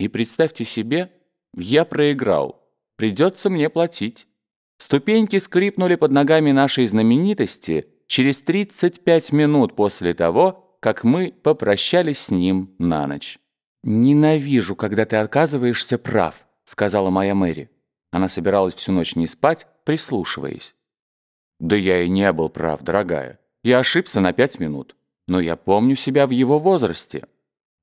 И представьте себе, я проиграл. Придется мне платить. Ступеньки скрипнули под ногами нашей знаменитости через 35 минут после того, как мы попрощались с ним на ночь. «Ненавижу, когда ты оказываешься прав», — сказала моя Мэри. Она собиралась всю ночь не спать, прислушиваясь. «Да я и не был прав, дорогая. Я ошибся на пять минут. Но я помню себя в его возрасте».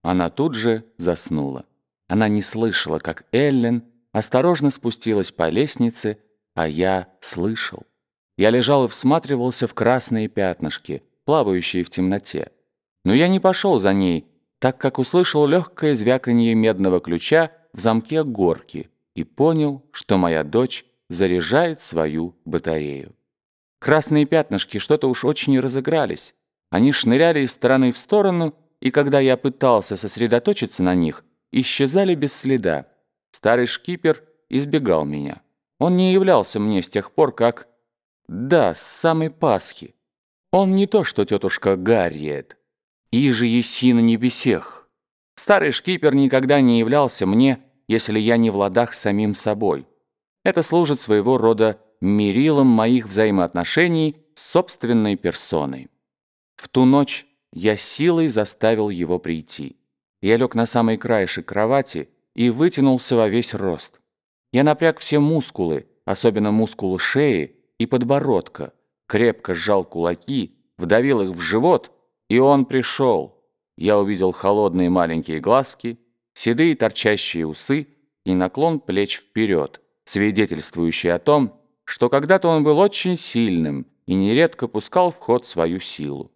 Она тут же заснула. Она не слышала, как Эллен осторожно спустилась по лестнице, а я слышал. Я лежал и всматривался в красные пятнышки, плавающие в темноте. Но я не пошел за ней, так как услышал легкое звяканье медного ключа в замке горки и понял, что моя дочь заряжает свою батарею. Красные пятнышки что-то уж очень разыгрались. Они шныряли из стороны в сторону, и когда я пытался сосредоточиться на них, исчезали без следа. Старый шкипер избегал меня. Он не являлся мне с тех пор, как... Да, с самой Пасхи. Он не то, что тетушка Гарриет. И же еси на небесех. Старый шкипер никогда не являлся мне, если я не в ладах с самим собой. Это служит своего рода мерилом моих взаимоотношений с собственной персоной. В ту ночь я силой заставил его прийти. Я лег на самый краешек кровати и вытянулся во весь рост. Я напряг все мускулы, особенно мускулы шеи и подбородка, крепко сжал кулаки, вдавил их в живот, и он пришел. Я увидел холодные маленькие глазки, седые торчащие усы и наклон плеч вперед, свидетельствующий о том, что когда-то он был очень сильным и нередко пускал в ход свою силу.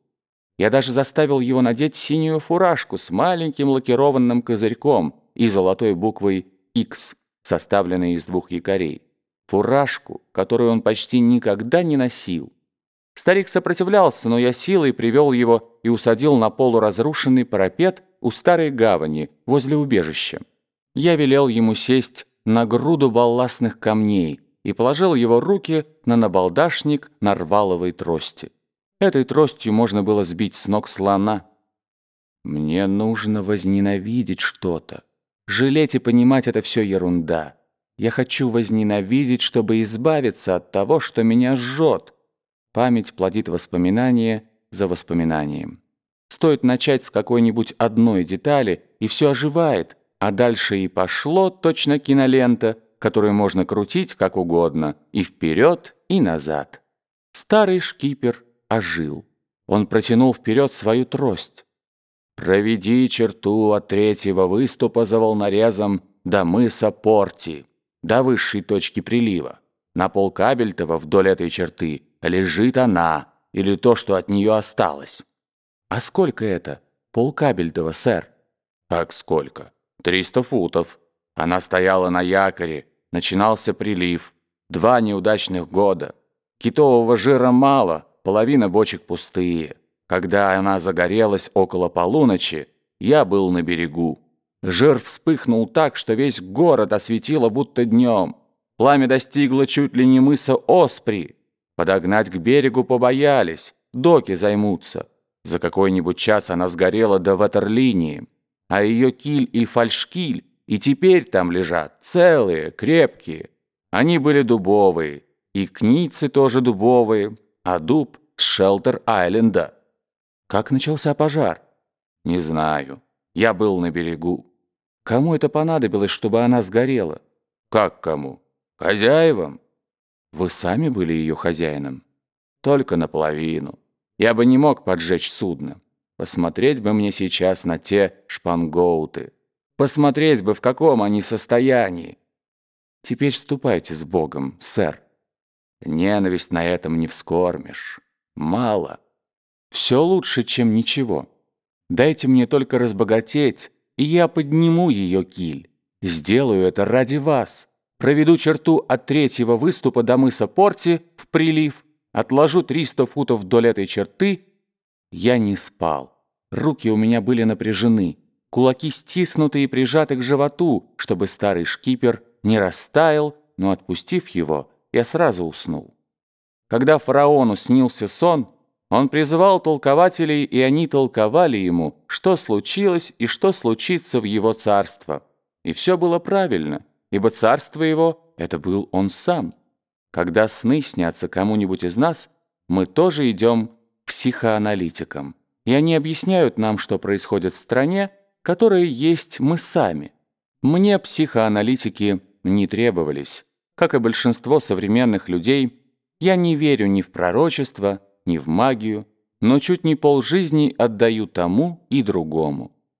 Я даже заставил его надеть синюю фуражку с маленьким лакированным козырьком и золотой буквой X, составленной из двух якорей. Фуражку, которую он почти никогда не носил. Старик сопротивлялся, но я силой привел его и усадил на полуразрушенный парапет у старой гавани, возле убежища. Я велел ему сесть на груду балластных камней и положил его руки на набалдашник нарваловой трости. Этой тростью можно было сбить с ног слона. Мне нужно возненавидеть что-то. Жалеть и понимать — это все ерунда. Я хочу возненавидеть, чтобы избавиться от того, что меня жжет. Память плодит воспоминания за воспоминанием. Стоит начать с какой-нибудь одной детали, и все оживает, а дальше и пошло точно кинолента, которую можно крутить как угодно, и вперед, и назад. Старый шкипер ожил. Он протянул вперед свою трость. «Проведи черту от третьего выступа за волнорезом до мыса Порти, до высшей точки прилива. На полкабельтова вдоль этой черты лежит она, или то, что от нее осталось». «А сколько это? Полкабельтова, сэр?» «Как сколько? Триста футов. Она стояла на якоре, начинался прилив. Два неудачных года. Китового жира мало» половина бочек пустые. Когда она загорелась около полуночи, я был на берегу. Жир вспыхнул так, что весь город осветило будто днем. Пламя достигло чуть ли не мыса Оспри. Подогнать к берегу побоялись, доки займутся. За какой-нибудь час она сгорела до ватерлинии, а ее киль и фальшкиль и теперь там лежат, целые, крепкие. Они были дубовые, и кницы тоже дубовые, а дуб с Шелтер-Айленда. Как начался пожар? Не знаю. Я был на берегу. Кому это понадобилось, чтобы она сгорела? Как кому? Хозяевам? Вы сами были ее хозяином? Только наполовину. Я бы не мог поджечь судно. Посмотреть бы мне сейчас на те шпангоуты. Посмотреть бы, в каком они состоянии. Теперь ступайте с Богом, сэр. Ненависть на этом не вскормишь. Мало. Все лучше, чем ничего. Дайте мне только разбогатеть, и я подниму ее киль. Сделаю это ради вас. Проведу черту от третьего выступа до мыса Порти в прилив, отложу 300 футов вдоль этой черты. Я не спал. Руки у меня были напряжены, кулаки стиснуты и прижаты к животу, чтобы старый шкипер не растаял, но, отпустив его, я сразу уснул. Когда фараону снился сон, он призывал толкователей, и они толковали ему, что случилось и что случится в его царство. И все было правильно, ибо царство его — это был он сам. Когда сны снятся кому-нибудь из нас, мы тоже идем к психоаналитикам, и они объясняют нам, что происходит в стране, которая есть мы сами. Мне психоаналитики не требовались. Как и большинство современных людей, я не верю ни в пророчество, ни в магию, но чуть не полжизни отдаю тому и другому.